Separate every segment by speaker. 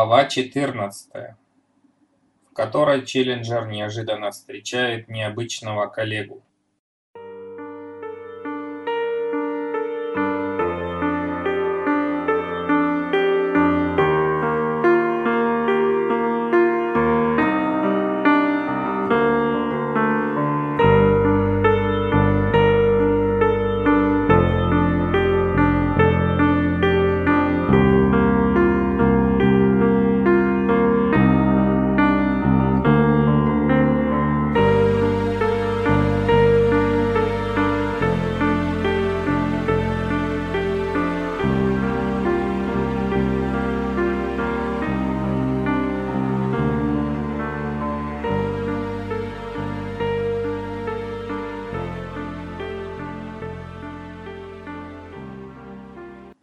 Speaker 1: Глава 14, в которой Челленджер неожиданно встречает необычного коллегу.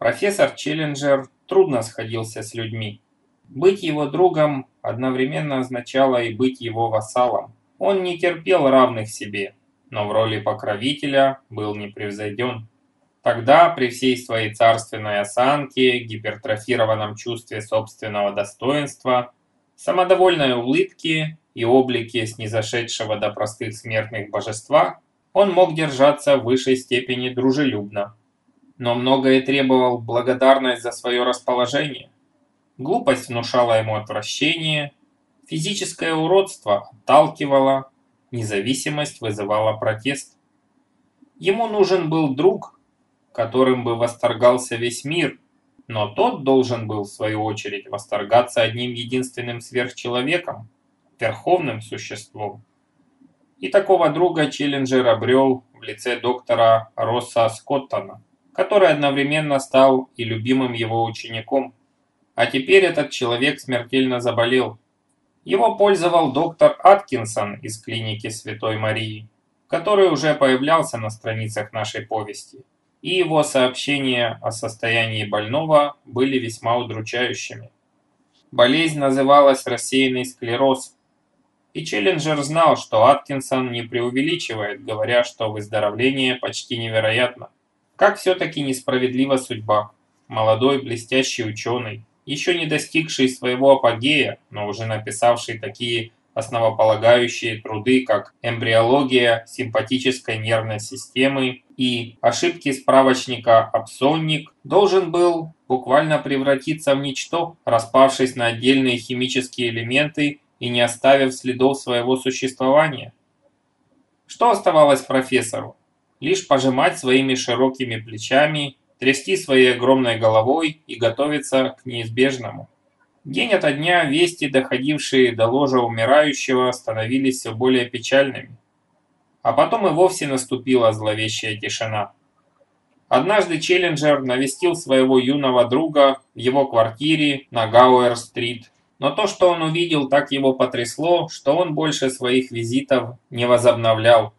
Speaker 1: Профессор Челленджер трудно сходился с людьми. Быть его другом одновременно означало и быть его вассалом. Он не терпел равных себе, но в роли покровителя был непревзойден. Тогда, при всей своей царственной осанке, гипертрофированном чувстве собственного достоинства, самодовольной улыбке и облике снизошедшего до простых смертных божества, он мог держаться в высшей степени дружелюбно но многое требовал благодарность за свое расположение. Глупость внушала ему отвращение, физическое уродство отталкивало, независимость вызывала протест. Ему нужен был друг, которым бы восторгался весь мир, но тот должен был, в свою очередь, восторгаться одним единственным сверхчеловеком, верховным существом. И такого друга Челленджер обрел в лице доктора Росса Скоттона который одновременно стал и любимым его учеником. А теперь этот человек смертельно заболел. Его пользовал доктор Аткинсон из клиники Святой Марии, который уже появлялся на страницах нашей повести, и его сообщения о состоянии больного были весьма удручающими. Болезнь называлась рассеянный склероз, и Челленджер знал, что Аткинсон не преувеличивает, говоря, что выздоровление почти невероятно. Как все-таки несправедлива судьба. Молодой блестящий ученый, еще не достигший своего апогея, но уже написавший такие основополагающие труды, как «Эмбриология симпатической нервной системы» и «Ошибки справочника «Апсонник», должен был буквально превратиться в ничто, распавшись на отдельные химические элементы и не оставив следов своего существования. Что оставалось профессору? Лишь пожимать своими широкими плечами, трясти своей огромной головой и готовиться к неизбежному. День ото дня вести, доходившие до ложа умирающего, становились все более печальными. А потом и вовсе наступила зловещая тишина. Однажды Челленджер навестил своего юного друга в его квартире на Гауэр-стрит, но то, что он увидел, так его потрясло, что он больше своих визитов не возобновлял.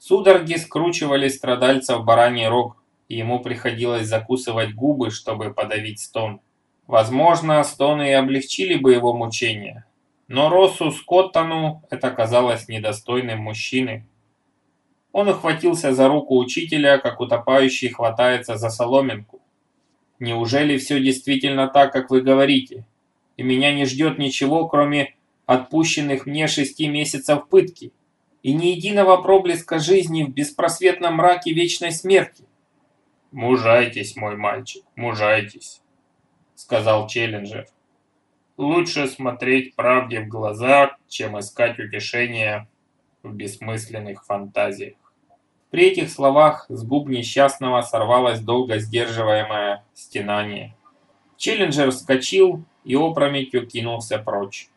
Speaker 1: Судороги скручивали страдальца в бараний рог, и ему приходилось закусывать губы, чтобы подавить стон. Возможно, стоны и облегчили бы его мучения, но Россу Скоттону это казалось недостойным мужчины. Он ухватился за руку учителя, как утопающий хватается за соломинку. «Неужели все действительно так, как вы говорите? И меня не ждет ничего, кроме отпущенных мне шести месяцев пытки?» И ни единого проблеска жизни в беспросветном мраке вечной смерти. «Мужайтесь, мой мальчик, мужайтесь», — сказал Челленджер. «Лучше смотреть правде в глаза, чем искать утешения в бессмысленных фантазиях». При этих словах с губ несчастного сорвалось долго сдерживаемое стенание. Челленджер вскочил и опрометью кинулся прочь.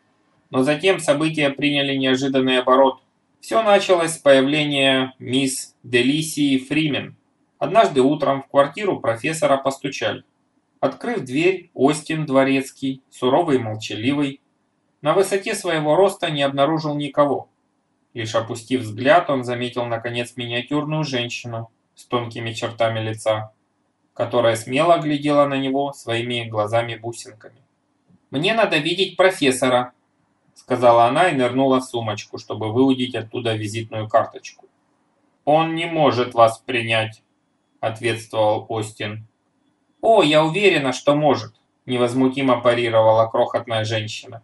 Speaker 1: Но затем события приняли неожиданный оборот. Все началось с появления мисс Делисии Фримен. Однажды утром в квартиру профессора постучали. Открыв дверь, Остин Дворецкий, суровый и молчаливый, на высоте своего роста не обнаружил никого. Лишь опустив взгляд, он заметил наконец миниатюрную женщину с тонкими чертами лица, которая смело глядела на него своими глазами-бусинками. «Мне надо видеть профессора», сказала она и нырнула в сумочку, чтобы выудить оттуда визитную карточку. «Он не может вас принять», — ответствовал Остин. «О, я уверена, что может. невозмутимо парировала крохотная женщина.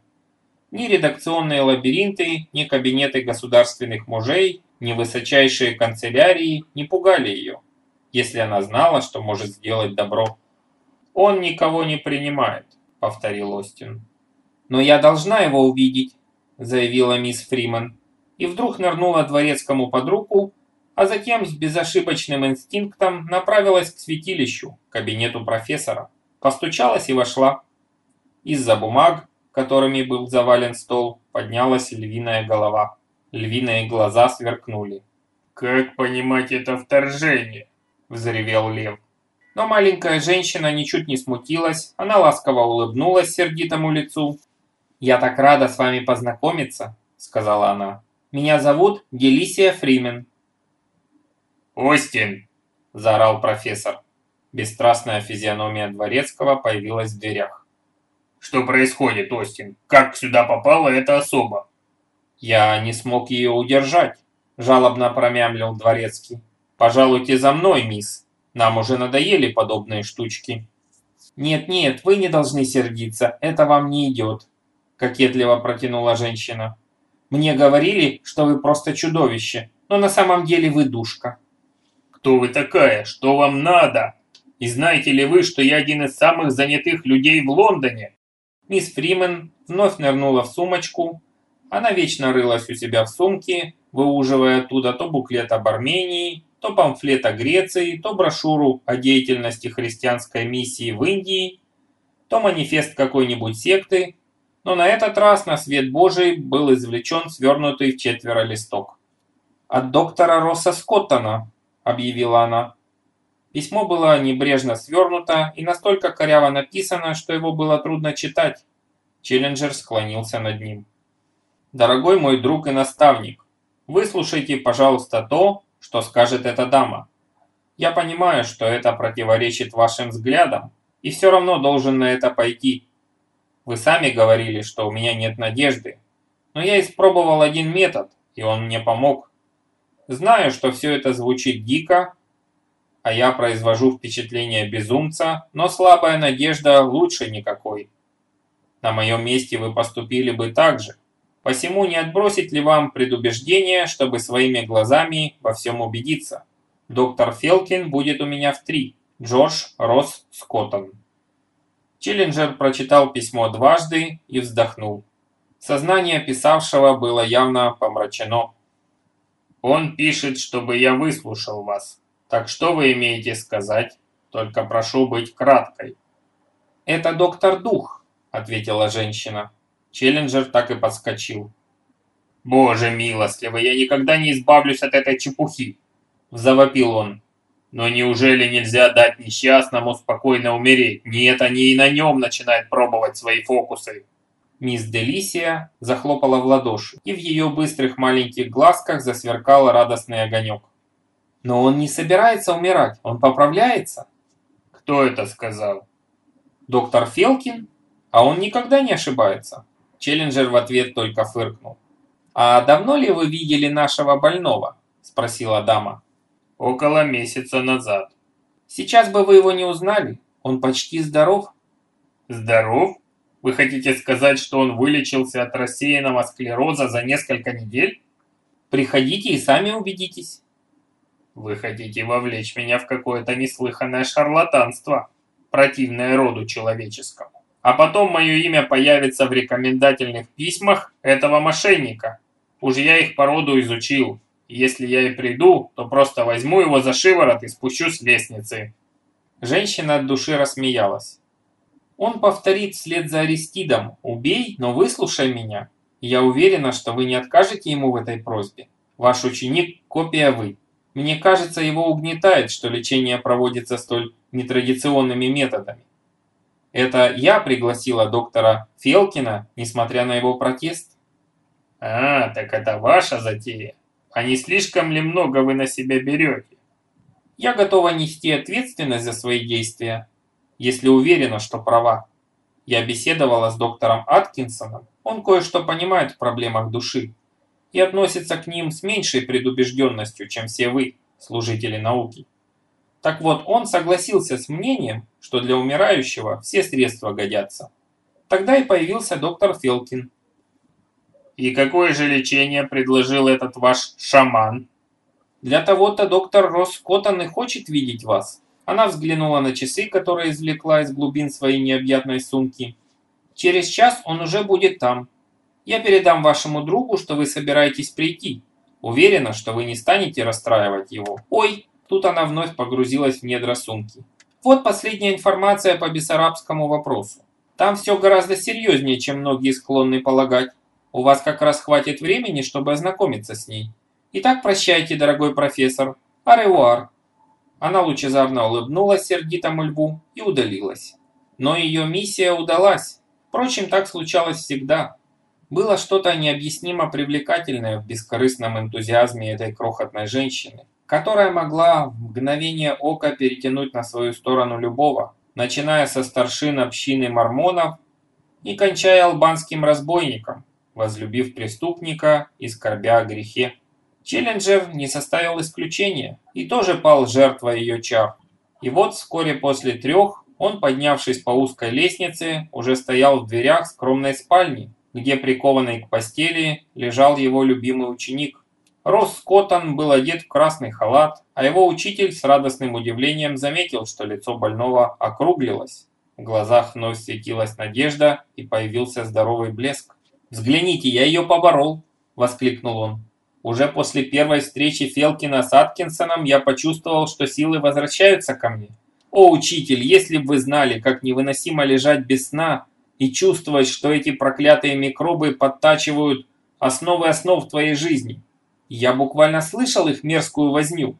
Speaker 1: Ни редакционные лабиринты, ни кабинеты государственных мужей, ни высочайшие канцелярии не пугали ее, если она знала, что может сделать добро. «Он никого не принимает», — повторил Остин. «Но я должна его увидеть», — заявила мисс Фриман, и вдруг нырнула дворецкому под руку, а затем с безошибочным инстинктом направилась к святилищу, кабинету профессора. Постучалась и вошла. Из-за бумаг, которыми был завален стол, поднялась львиная голова. Львиные глаза сверкнули.
Speaker 2: «Как понимать это вторжение?» – взревел лев.
Speaker 1: Но маленькая женщина ничуть не смутилась, она ласково улыбнулась сердитому лицу. «Я так рада с вами познакомиться», – сказала она. «Меня зовут Делисия Фримен».
Speaker 2: «Остин!» – заорал профессор.
Speaker 1: Бесстрастная физиономия Дворецкого появилась в дверях.
Speaker 2: «Что происходит, Остин? Как сюда попала эта особа?»
Speaker 1: «Я не смог ее удержать», – жалобно промямлил Дворецкий. «Пожалуйте за мной, мисс. Нам уже надоели подобные штучки». «Нет-нет, вы не должны сердиться, это вам не идет», – кокетливо протянула женщина. «Мне говорили, что вы просто чудовище, но на самом деле вы душка».
Speaker 2: «Кто вы такая? Что вам надо? И знаете ли вы, что я один из самых занятых людей в Лондоне?»
Speaker 1: Мисс Фримен вновь нырнула в сумочку. Она вечно рылась у себя в сумке, выуживая оттуда то буклет об Армении, то памфлет о Греции, то брошюру о деятельности христианской миссии в Индии, то манифест какой-нибудь секты, но на этот раз на свет Божий был извлечен свернутый в четверо листок. «От доктора Росса Скоттона», — объявила она. Письмо было небрежно свернуто и настолько коряво написано, что его было трудно читать. Челленджер склонился над ним. «Дорогой мой друг и наставник, выслушайте, пожалуйста, то, что скажет эта дама. Я понимаю, что это противоречит вашим взглядам, и все равно должен на это пойти. Вы сами говорили, что у меня нет надежды, но я испробовал один метод, и он мне помог. Знаю, что все это звучит дико, а я произвожу впечатление безумца, но слабая надежда лучше никакой. На моем месте вы поступили бы так же. Посему не отбросить ли вам предубеждение, чтобы своими глазами во всем убедиться? Доктор Фелкин будет у меня в три. Джордж Росс Скоттон. Челленджер прочитал письмо дважды и вздохнул. Сознание писавшего было явно помрачено.
Speaker 2: «Он пишет, чтобы я выслушал вас. Так что вы имеете сказать? Только прошу быть краткой».
Speaker 1: «Это доктор Дух», — ответила женщина. Челленджер так и подскочил.
Speaker 2: «Боже милостливый, я никогда не избавлюсь от этой чепухи!» Завопил он. «Но неужели нельзя дать несчастному спокойно умереть? Нет, они и на нем начинают пробовать свои фокусы!»
Speaker 1: Мисс Делисия захлопала в ладоши, и в ее быстрых маленьких глазках засверкал радостный огонек. «Но он не собирается умирать, он поправляется!»
Speaker 2: «Кто это сказал?»
Speaker 1: «Доктор Фелкин, а он никогда не ошибается!» Челленджер в ответ только фыркнул. «А давно ли вы видели нашего больного?» – спросила дама.
Speaker 2: «Около месяца назад».
Speaker 1: «Сейчас бы вы его не узнали. Он почти здоров».
Speaker 2: «Здоров? Вы хотите сказать, что он вылечился от рассеянного склероза за несколько недель?»
Speaker 1: «Приходите и сами убедитесь».
Speaker 2: «Вы хотите вовлечь меня в какое-то неслыханное шарлатанство, противное роду человеческому?» А потом мое имя появится в рекомендательных письмах этого мошенника. Уж я их породу изучил. Если я и приду, то просто возьму его за шиворот и спущу с лестницы».
Speaker 1: Женщина от души рассмеялась. Он повторит вслед за Аристидом «Убей, но выслушай меня». Я уверена, что вы не откажете ему в этой просьбе. Ваш ученик – копия вы. Мне кажется, его угнетает, что лечение проводится столь нетрадиционными методами. Это я пригласила доктора Фелкина, несмотря на его протест?
Speaker 2: А, так это ваша затея. А не слишком ли много вы на себя берете?
Speaker 1: Я готова нести ответственность за свои действия, если уверена, что права. Я беседовала с доктором Аткинсоном, он кое-что понимает в проблемах души и относится к ним с меньшей предубежденностью, чем все вы, служители науки. Так вот, он согласился с мнением, что для умирающего все средства годятся. Тогда и появился доктор Фелкин.
Speaker 2: И какое же лечение предложил этот ваш шаман?
Speaker 1: Для того-то доктор Роскоттон и хочет видеть вас. Она взглянула на часы, которые извлекла из глубин своей необъятной сумки. Через час он уже будет там. Я передам вашему другу, что вы собираетесь прийти. Уверена, что вы не станете расстраивать его. Ой, тут она вновь погрузилась в недра сумки. Вот последняя информация по бессарабскому вопросу. Там все гораздо серьезнее, чем многие склонны полагать. У вас как раз хватит времени, чтобы ознакомиться с ней. Итак, прощайте, дорогой профессор. Аревуар. Она лучезарно улыбнулась сердитому льву и удалилась. Но ее миссия удалась. Впрочем, так случалось всегда. Было что-то необъяснимо привлекательное в бескорыстном энтузиазме этой крохотной женщины, которая могла в мгновение ока перетянуть на свою сторону любого, начиная со старшин общины мормонов и кончая албанским разбойником, возлюбив преступника и скорбя о грехе. Челленджер не составил исключения и тоже пал жертвой ее чар. И вот вскоре после трех он, поднявшись по узкой лестнице, уже стоял в дверях скромной спальни, где прикованный к постели лежал его любимый ученик. Росс Скоттон был одет в красный халат, а его учитель с радостным удивлением заметил, что лицо больного округлилось. В глазах вновь светилась надежда и появился здоровый блеск. «Взгляните, я ее поборол!» – воскликнул он. Уже после первой встречи Фелкина с Аткинсоном я почувствовал, что силы возвращаются ко мне. О, учитель, если бы вы знали, как невыносимо лежать без сна и чувствовать, что эти проклятые микробы подтачивают основы основ твоей жизни. Я буквально слышал их мерзкую возню.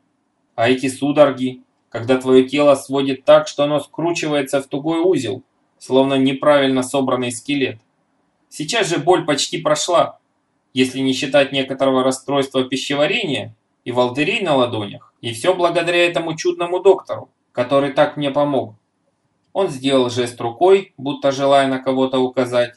Speaker 1: А эти судороги, когда твое тело сводит так, что оно скручивается в тугой узел, словно неправильно собранный скелет. Сейчас же боль почти прошла, если не считать некоторого расстройства пищеварения и волдырей на ладонях. И все благодаря этому чудному доктору, который так мне помог. Он сделал жест рукой, будто желая на кого-то указать,